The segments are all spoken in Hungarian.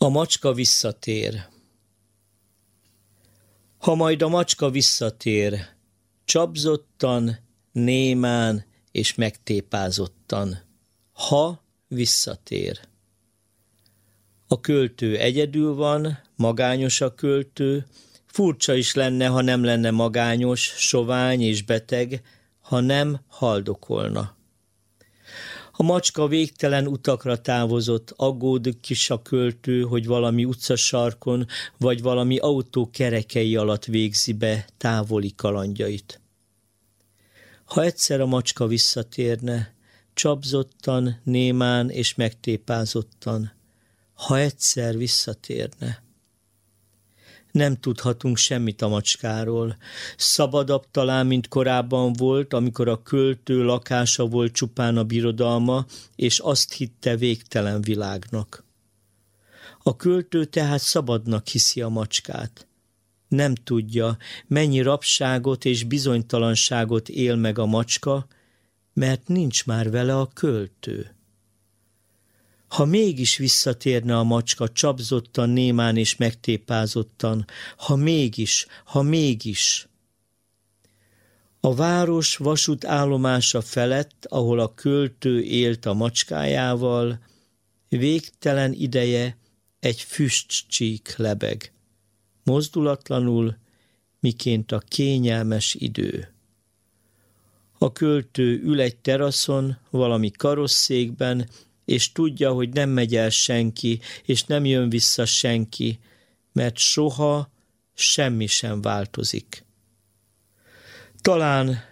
A macska visszatér. Ha majd a macska visszatér, csapzottan, némán és megtépázottan, ha visszatér. A költő egyedül van, magányos a költő, furcsa is lenne, ha nem lenne magányos, sovány és beteg, ha nem haldokolna. A macska végtelen utakra távozott, aggódik is a költő, hogy valami utcasarkon vagy valami autó kerekei alatt végzi be távoli kalandjait. Ha egyszer a macska visszatérne, csapzottan, némán és megtépázottan, ha egyszer visszatérne nem tudhatunk semmit a macskáról. Szabadabb talán, mint korábban volt, amikor a költő lakása volt csupán a birodalma, és azt hitte végtelen világnak. A költő tehát szabadnak hiszi a macskát. Nem tudja, mennyi rabságot és bizonytalanságot él meg a macska, mert nincs már vele a költő. Ha mégis visszatérne a macska csapzottan, némán és megtépázottan, ha mégis, ha mégis. A város vasút állomása felett, ahol a költő élt a macskájával, végtelen ideje egy füstcsík lebeg. Mozdulatlanul, miként a kényelmes idő. A költő ül egy teraszon, valami karosszékben, és tudja, hogy nem megy el senki, és nem jön vissza senki, mert soha semmi sem változik. Talán,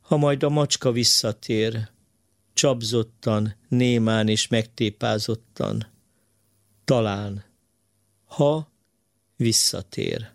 ha majd a macska visszatér, csapzottan, némán és megtépázottan, talán, ha visszatér.